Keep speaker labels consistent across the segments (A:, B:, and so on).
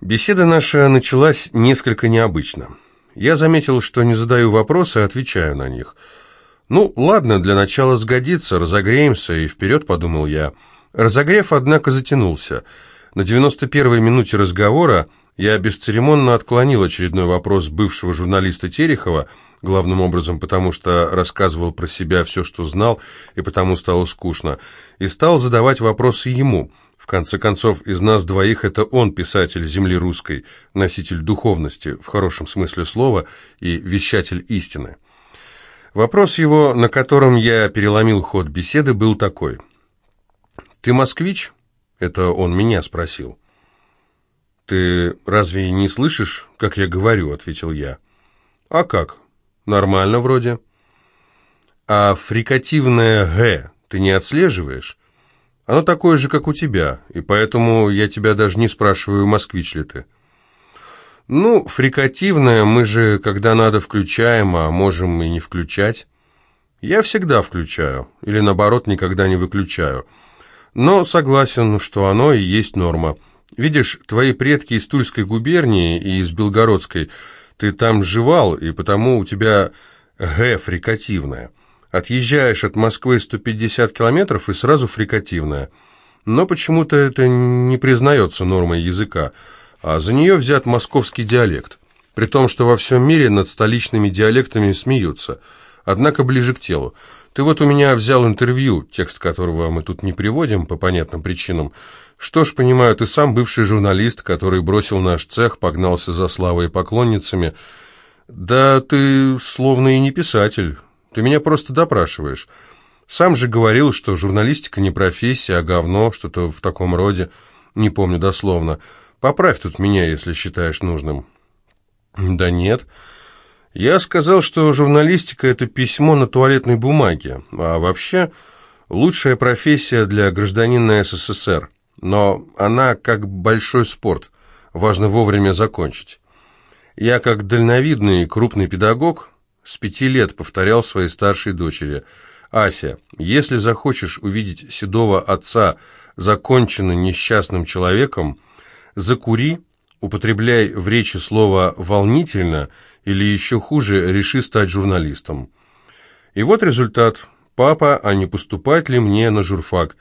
A: Беседа наша началась несколько необычно. Я заметил, что не задаю вопросы, а отвечаю на них. «Ну, ладно, для начала сгодится, разогреемся, и вперед», — подумал я. Разогрев, однако, затянулся. На 91-й минуте разговора я бесцеремонно отклонил очередной вопрос бывшего журналиста Терехова, главным образом потому, что рассказывал про себя все, что знал, и потому стало скучно, и стал задавать вопросы ему — в конце концов, из нас двоих это он, писатель земли русской, носитель духовности, в хорошем смысле слова, и вещатель истины. Вопрос его, на котором я переломил ход беседы, был такой. «Ты москвич?» — это он меня спросил. «Ты разве не слышишь, как я говорю?» — ответил я. «А как? Нормально вроде». «А фрикативное «г» ты не отслеживаешь?» Оно такое же, как у тебя, и поэтому я тебя даже не спрашиваю, москвич ли ты. Ну, фрикативное мы же, когда надо, включаем, а можем и не включать. Я всегда включаю, или наоборот, никогда не выключаю. Но согласен, что оно и есть норма. Видишь, твои предки из Тульской губернии и из Белгородской, ты там жевал, и потому у тебя «г» фрикативное. Отъезжаешь от Москвы 150 километров и сразу фрикативная. Но почему-то это не признается нормой языка, а за нее взят московский диалект. При том, что во всем мире над столичными диалектами смеются. Однако ближе к телу. Ты вот у меня взял интервью, текст которого мы тут не приводим по понятным причинам. Что ж, понимаю, ты сам бывший журналист, который бросил наш цех, погнался за славой и поклонницами. Да ты словно и не писатель, ты меня просто допрашиваешь. Сам же говорил, что журналистика не профессия, а говно, что-то в таком роде. Не помню дословно. Поправь тут меня, если считаешь нужным». «Да нет. Я сказал, что журналистика – это письмо на туалетной бумаге, а вообще лучшая профессия для гражданина СССР. Но она как большой спорт, важно вовремя закончить. Я как дальновидный крупный педагог с пяти лет повторял своей старшей дочери. «Ася, если захочешь увидеть седого отца законченно несчастным человеком, закури, употребляй в речи слово «волнительно» или еще хуже, реши стать журналистом». И вот результат. Папа, а не поступать ли мне на журфак?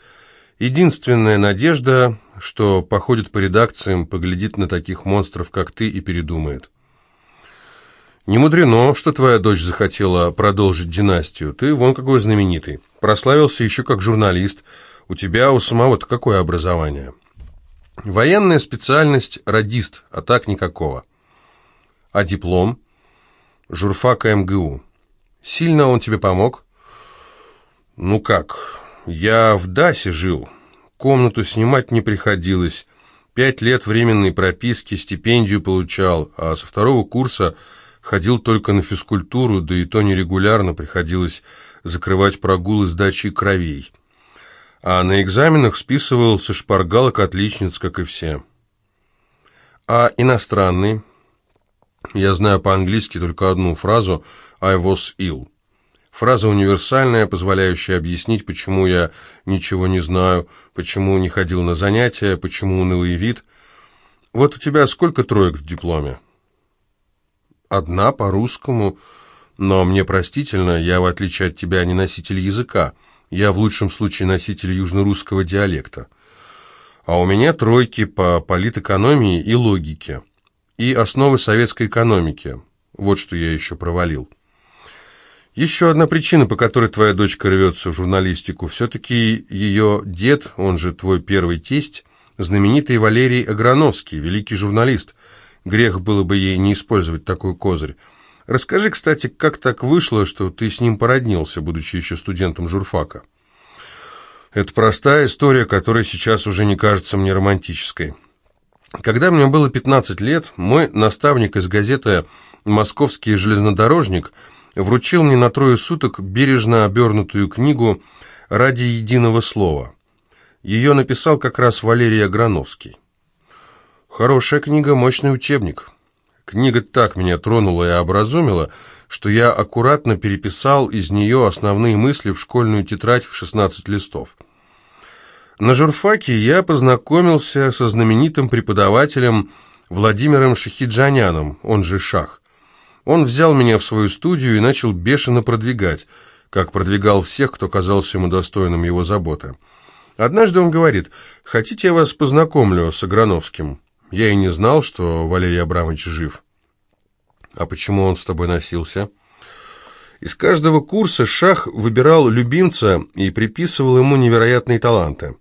A: Единственная надежда, что походит по редакциям, поглядит на таких монстров, как ты, и передумает. «Не мудрено, что твоя дочь захотела продолжить династию. Ты вон какой знаменитый. Прославился еще как журналист. У тебя у самого-то какое образование?» «Военная специальность – радист, а так никакого». «А диплом?» «Журфака МГУ». «Сильно он тебе помог?» «Ну как, я в ДАСе жил. Комнату снимать не приходилось. Пять лет временной прописки, стипендию получал, а со второго курса – Ходил только на физкультуру, да и то нерегулярно приходилось закрывать прогулы с дачей кровей. А на экзаменах списывал со шпаргалок отличниц, как и все. А иностранный? Я знаю по-английски только одну фразу «I was ill». Фраза универсальная, позволяющая объяснить, почему я ничего не знаю, почему не ходил на занятия, почему унылый вид. Вот у тебя сколько троек в дипломе? Одна по-русскому, но мне простительно, я, в отличие от тебя, не носитель языка. Я в лучшем случае носитель южно-русского диалекта. А у меня тройки по политэкономии и логике. И основы советской экономики. Вот что я еще провалил. Еще одна причина, по которой твоя дочка рвется в журналистику. Все-таки ее дед, он же твой первый тесть, знаменитый Валерий Аграновский, великий журналист – Грех было бы ей не использовать такой козырь. Расскажи, кстати, как так вышло, что ты с ним породнился, будучи еще студентом журфака? Это простая история, которая сейчас уже не кажется мне романтической. Когда мне было 15 лет, мой наставник из газеты «Московский железнодорожник» вручил мне на трое суток бережно обернутую книгу «Ради единого слова». Ее написал как раз Валерий Аграновский. Хорошая книга, мощный учебник. Книга так меня тронула и образумила, что я аккуратно переписал из нее основные мысли в школьную тетрадь в 16 листов. На журфаке я познакомился со знаменитым преподавателем Владимиром Шахиджаняном, он же Шах. Он взял меня в свою студию и начал бешено продвигать, как продвигал всех, кто казался ему достойным его заботы. Однажды он говорит, «Хотите, я вас познакомлю с Аграновским?» Я и не знал, что Валерий Абрамович жив. «А почему он с тобой носился?» Из каждого курса Шах выбирал любимца и приписывал ему невероятные таланты.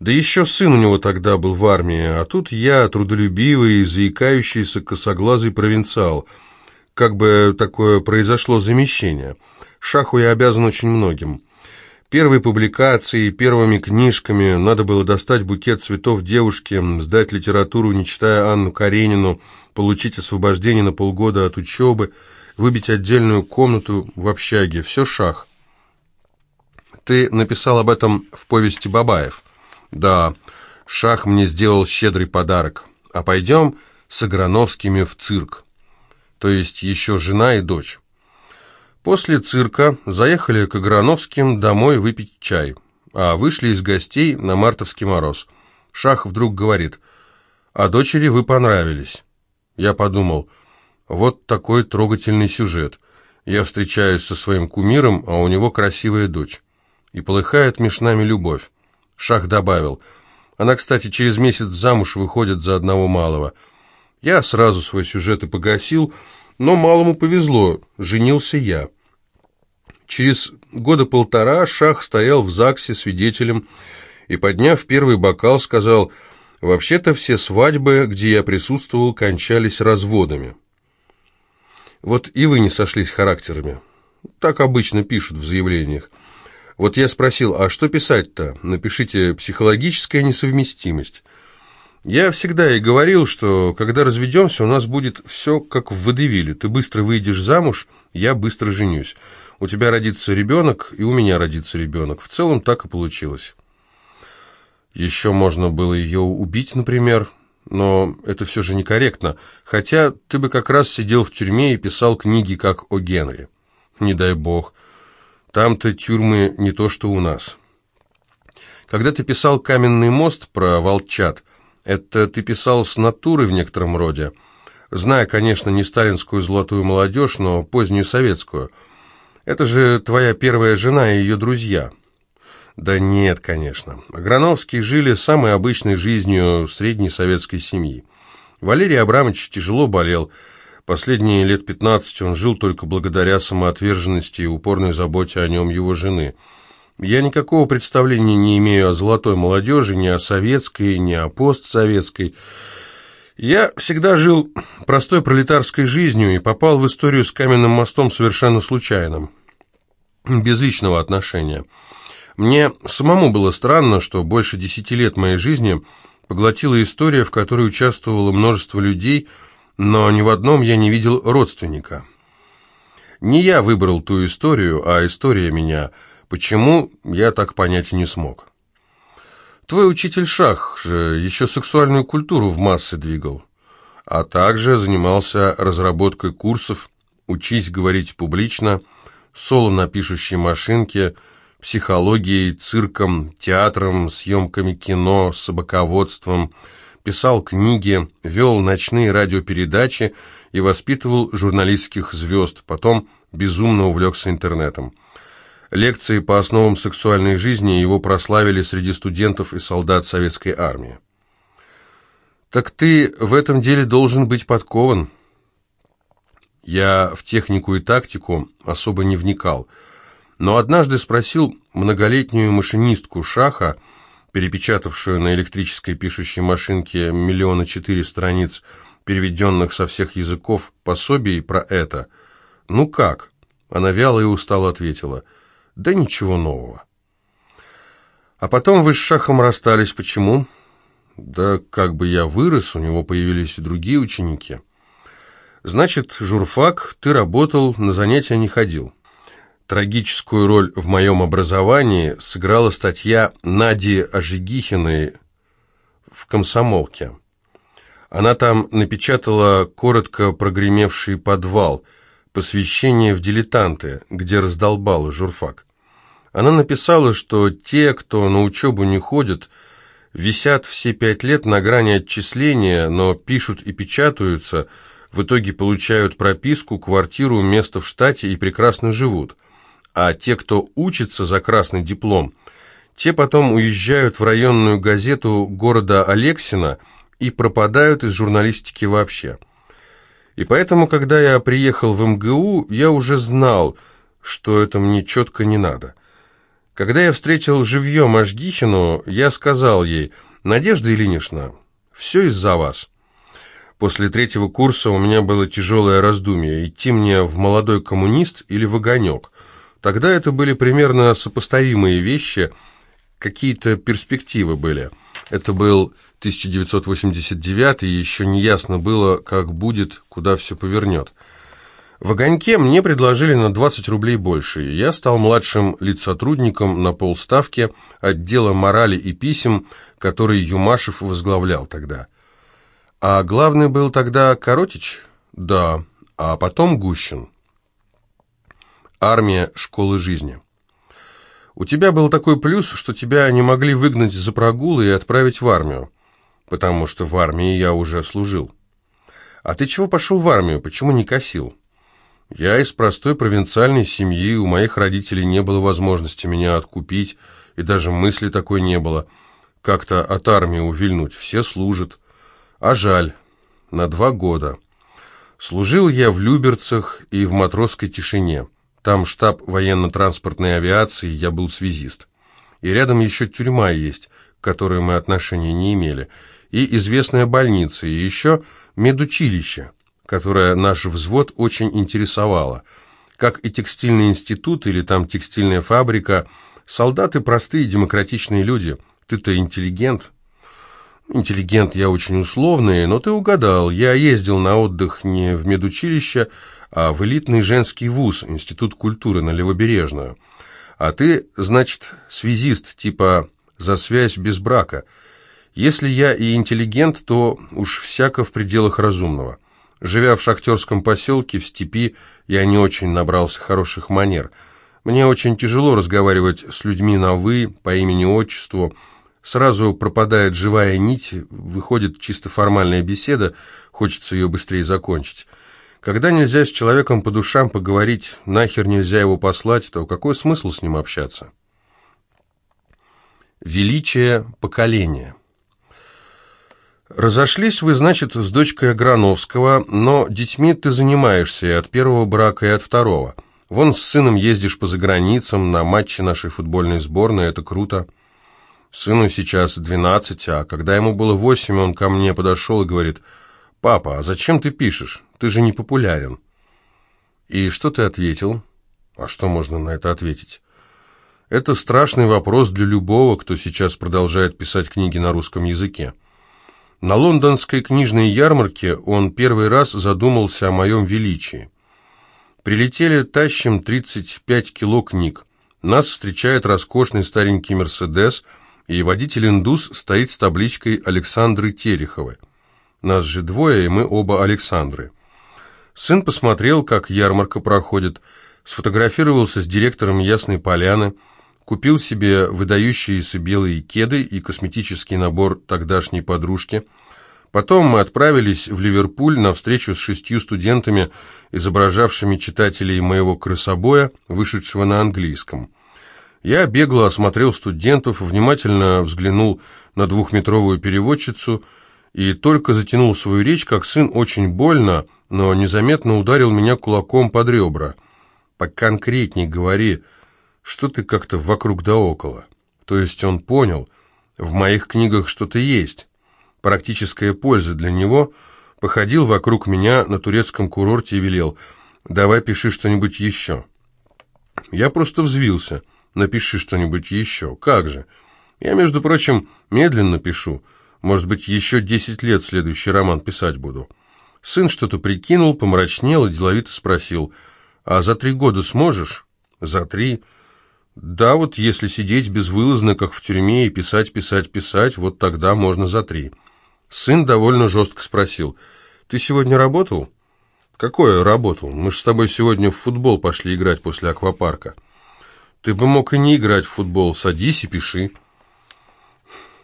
A: Да еще сын у него тогда был в армии, а тут я, трудолюбивый, заикающийся косоглазый провинциал. Как бы такое произошло замещение. Шаху я обязан очень многим. Первой публикацией, первыми книжками надо было достать букет цветов девушке, сдать литературу, не читая Анну Каренину, получить освобождение на полгода от учебы, выбить отдельную комнату в общаге. Все шах. Ты написал об этом в повести Бабаев. Да, шах мне сделал щедрый подарок. А пойдем с Аграновскими в цирк. То есть еще жена и дочь. После цирка заехали к Аграновским домой выпить чай, а вышли из гостей на мартовский мороз. Шах вдруг говорит, «А дочери вы понравились». Я подумал, вот такой трогательный сюжет. Я встречаюсь со своим кумиром, а у него красивая дочь. И полыхает меж нами любовь. Шах добавил. Она, кстати, через месяц замуж выходит за одного малого. Я сразу свой сюжет и погасил, но малому повезло, женился я. Через года полтора Шах стоял в ЗАГСе свидетелем и, подняв первый бокал, сказал, «Вообще-то все свадьбы, где я присутствовал, кончались разводами». Вот и вы не сошлись характерами. Так обычно пишут в заявлениях. Вот я спросил, а что писать-то? Напишите «психологическая несовместимость». Я всегда и говорил, что когда разведемся, у нас будет все как в водевиле. Ты быстро выйдешь замуж, я быстро женюсь. У тебя родится ребенок, и у меня родится ребенок. В целом так и получилось. Еще можно было ее убить, например, но это все же некорректно, хотя ты бы как раз сидел в тюрьме и писал книги, как о Генри. Не дай бог. Там-то тюрьмы не то, что у нас. Когда ты писал «Каменный мост» про волчат, это ты писал с натуры в некотором роде, зная, конечно, не сталинскую золотую молодежь, но позднюю советскую. Это же твоя первая жена и ее друзья. Да нет, конечно. Аграновские жили самой обычной жизнью средней советской семьи. Валерий Абрамович тяжело болел. Последние лет 15 он жил только благодаря самоотверженности и упорной заботе о нем его жены. Я никакого представления не имею о золотой молодежи, ни о советской, ни о постсоветской. Я всегда жил простой пролетарской жизнью и попал в историю с каменным мостом совершенно случайно, без личного отношения. Мне самому было странно, что больше десяти лет моей жизни поглотила история, в которой участвовало множество людей, но ни в одном я не видел родственника. Не я выбрал ту историю, а история меня. Почему, я так понять не смог. Твой учитель Шах же еще сексуальную культуру в массы двигал, а также занимался разработкой курсов «Учись говорить публично», «Соло на пишущей машинке», психологией, цирком, театром, съемками кино, собаководством, писал книги, вел ночные радиопередачи и воспитывал журналистских звезд, потом безумно увлекся интернетом. Лекции по основам сексуальной жизни его прославили среди студентов и солдат советской армии. «Так ты в этом деле должен быть подкован». Я в технику и тактику особо не вникал – но однажды спросил многолетнюю машинистку Шаха, перепечатавшую на электрической пишущей машинке миллиона четыре страниц, переведенных со всех языков пособий про это. «Ну как?» Она вяло и устало ответила. «Да ничего нового». «А потом вы с Шахом расстались. Почему?» «Да как бы я вырос, у него появились и другие ученики». «Значит, журфак, ты работал, на занятия не ходил». Трагическую роль в моем образовании сыграла статья Нади Ожегихиной в «Комсомолке». Она там напечатала коротко прогремевший подвал, посвящение в дилетанты, где раздолбала журфак. Она написала, что те, кто на учебу не ходит, висят все пять лет на грани отчисления, но пишут и печатаются, в итоге получают прописку, квартиру, место в штате и прекрасно живут. А те, кто учится за красный диплом, те потом уезжают в районную газету города Алексина и пропадают из журналистики вообще. И поэтому, когда я приехал в МГУ, я уже знал, что это мне четко не надо. Когда я встретил живьем Ашгихину, я сказал ей, «Надежда Ильинична, все из-за вас». После третьего курса у меня было тяжелое раздумье, идти мне в молодой коммунист или в огонек. Тогда это были примерно сопоставимые вещи, какие-то перспективы были. Это был 1989, и еще не ясно было, как будет, куда все повернет. В «Огоньке» мне предложили на 20 рублей больше, я стал младшим лицотрудником на полставки отдела морали и писем, который Юмашев возглавлял тогда. А главный был тогда Коротич? Да, а потом Гущин. Армия школы жизни. У тебя был такой плюс, что тебя не могли выгнать за прогулы и отправить в армию, потому что в армии я уже служил. А ты чего пошел в армию, почему не косил? Я из простой провинциальной семьи, у моих родителей не было возможности меня откупить, и даже мысли такой не было. Как-то от армии увильнуть, все служат. А жаль, на два года. Служил я в Люберцах и в матросской тишине. Там штаб военно-транспортной авиации, я был связист. И рядом еще тюрьма есть, к которой мы отношения не имели, и известная больница, и еще медучилище – которая наш взвод очень интересовала. Как и текстильный институт или там текстильная фабрика, солдаты простые демократичные люди. Ты-то интеллигент. Интеллигент я очень условный, но ты угадал. Я ездил на отдых не в медучилище, а в элитный женский вуз, Институт культуры на Левобережную. А ты, значит, связист, типа за связь без брака. Если я и интеллигент, то уж всяко в пределах разумного. Живя в шахтерском поселке, в степи, я не очень набрался хороших манер. Мне очень тяжело разговаривать с людьми на «вы», по имени-отчеству. Сразу пропадает живая нить, выходит чисто формальная беседа, хочется ее быстрее закончить. Когда нельзя с человеком по душам поговорить, нахер нельзя его послать, то какой смысл с ним общаться? Величие поколения Разошлись вы, значит, с дочкой Аграновского, но детьми ты занимаешься и от первого брака, и от второго. Вон с сыном ездишь по заграницам, на матчи нашей футбольной сборной, это круто. Сыну сейчас 12, а когда ему было 8, он ко мне подошел и говорит, «Папа, а зачем ты пишешь? Ты же не популярен». И что ты ответил? А что можно на это ответить? Это страшный вопрос для любого, кто сейчас продолжает писать книги на русском языке. На лондонской книжной ярмарке он первый раз задумался о моем величии. Прилетели, тащим 35 кило книг. Нас встречает роскошный старенький «Мерседес», и водитель-индус стоит с табличкой Александры Тереховой. Нас же двое, и мы оба Александры. Сын посмотрел, как ярмарка проходит, сфотографировался с директором Ясной Поляны, Купил себе выдающиеся белые кеды и косметический набор тогдашней подружки. Потом мы отправились в Ливерпуль на встречу с шестью студентами, изображавшими читателей моего крысобоя, вышедшего на английском. Я бегло осмотрел студентов, внимательно взглянул на двухметровую переводчицу и только затянул свою речь, как сын очень больно, но незаметно ударил меня кулаком под ребра. «Поконкретней говори», что ты как-то вокруг да около. То есть он понял, в моих книгах что-то есть. Практическая польза для него походил вокруг меня на турецком курорте и велел «давай пиши что-нибудь еще». Я просто взвился «напиши что-нибудь еще». Как же? Я, между прочим, медленно пишу. Может быть, еще десять лет следующий роман писать буду. Сын что-то прикинул, помрачнел и деловито спросил «а за три года сможешь?» «За три?» Да, вот если сидеть безвылазно, как в тюрьме, и писать, писать, писать, вот тогда можно за три. Сын довольно жестко спросил, «Ты сегодня работал?» «Какое работал? Мы же с тобой сегодня в футбол пошли играть после аквапарка». «Ты бы мог и не играть в футбол, садись и пиши».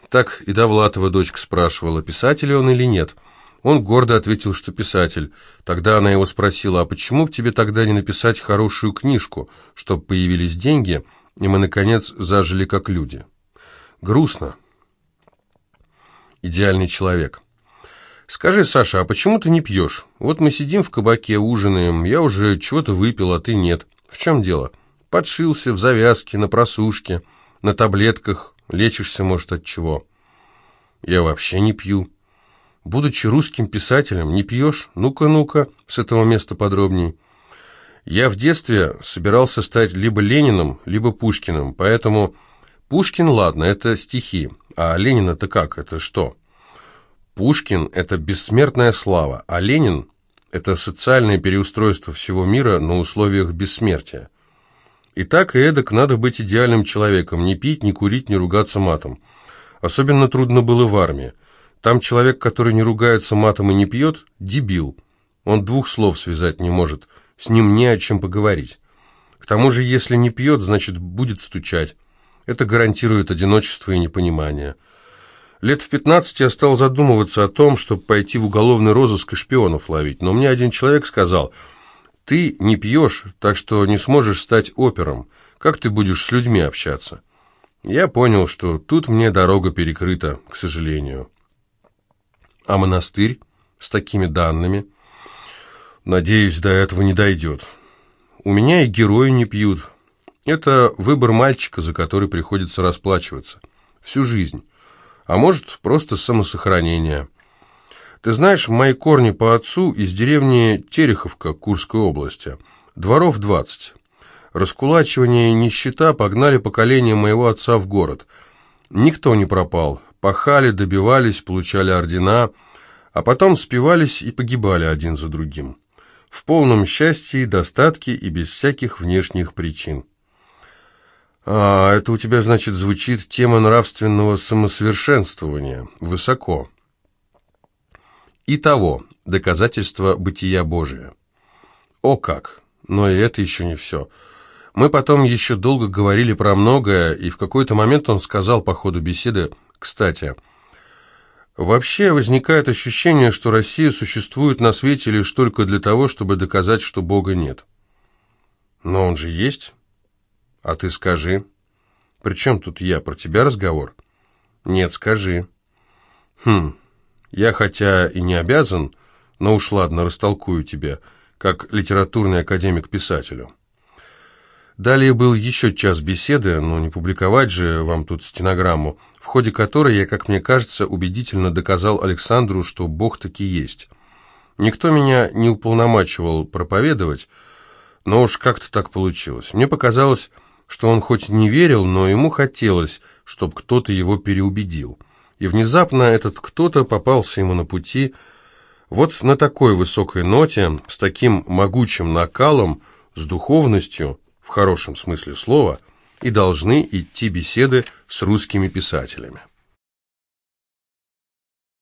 A: Так и Довлатова дочка спрашивала, писатель он или нет. Он гордо ответил, что писатель. Тогда она его спросила, а почему бы тебе тогда не написать хорошую книжку, чтобы появились деньги, и мы, наконец, зажили как люди? Грустно. Идеальный человек. «Скажи, Саша, а почему ты не пьешь? Вот мы сидим в кабаке, ужинаем, я уже чего-то выпил, а ты нет. В чем дело? Подшился, в завязке, на просушке, на таблетках, лечишься, может, от чего?» «Я вообще не пью». «Будучи русским писателем, не пьешь? Ну-ка, ну-ка, с этого места подробней». «Я в детстве собирался стать либо Лениным, либо Пушкиным, поэтому...» «Пушкин, ладно, это стихи, а Ленин это как, это что?» Пушкин – это бессмертная слава, а Ленин – это социальное переустройство всего мира на условиях бессмертия. И так и эдак надо быть идеальным человеком, не пить, не курить, не ругаться матом. Особенно трудно было в армии. Там человек, который не ругается матом и не пьет – дебил. Он двух слов связать не может, с ним не о чем поговорить. К тому же, если не пьет, значит, будет стучать. Это гарантирует одиночество и непонимание. Лет в 15 я стал задумываться о том, чтобы пойти в уголовный розыск и шпионов ловить, но мне один человек сказал, «Ты не пьешь, так что не сможешь стать опером. Как ты будешь с людьми общаться?» Я понял, что тут мне дорога перекрыта, к сожалению. А монастырь с такими данными? Надеюсь, до этого не дойдет. У меня и герои не пьют. Это выбор мальчика, за который приходится расплачиваться. Всю жизнь а может, просто самосохранение. Ты знаешь, мои корни по отцу из деревни Тереховка Курской области. Дворов 20. Раскулачивание и нищета погнали поколение моего отца в город. Никто не пропал. Пахали, добивались, получали ордена, а потом спивались и погибали один за другим. В полном счастье, достатке и без всяких внешних причин. А, это у тебя, значит, звучит тема нравственного самосовершенствования. Высоко. Итого, доказательство бытия Божия. О как! Но и это еще не все. Мы потом еще долго говорили про многое, и в какой-то момент он сказал по ходу беседы, кстати, «Вообще возникает ощущение, что Россия существует на свете лишь только для того, чтобы доказать, что Бога нет». «Но он же есть». «А ты скажи». «При чем тут я? Про тебя разговор?» «Нет, скажи». «Хм, я хотя и не обязан, но уж ладно, растолкую тебе, как литературный академик писателю». Далее был еще час беседы, но не публиковать же вам тут стенограмму, в ходе которой я, как мне кажется, убедительно доказал Александру, что Бог таки есть. Никто меня не уполномачивал проповедовать, но уж как-то так получилось. Мне показалось, что он хоть не верил, но ему хотелось, чтобы кто-то его переубедил. И внезапно этот кто-то попался ему на пути. Вот на такой высокой ноте, с таким могучим накалом, с духовностью, в хорошем смысле слова, и должны идти беседы с русскими писателями.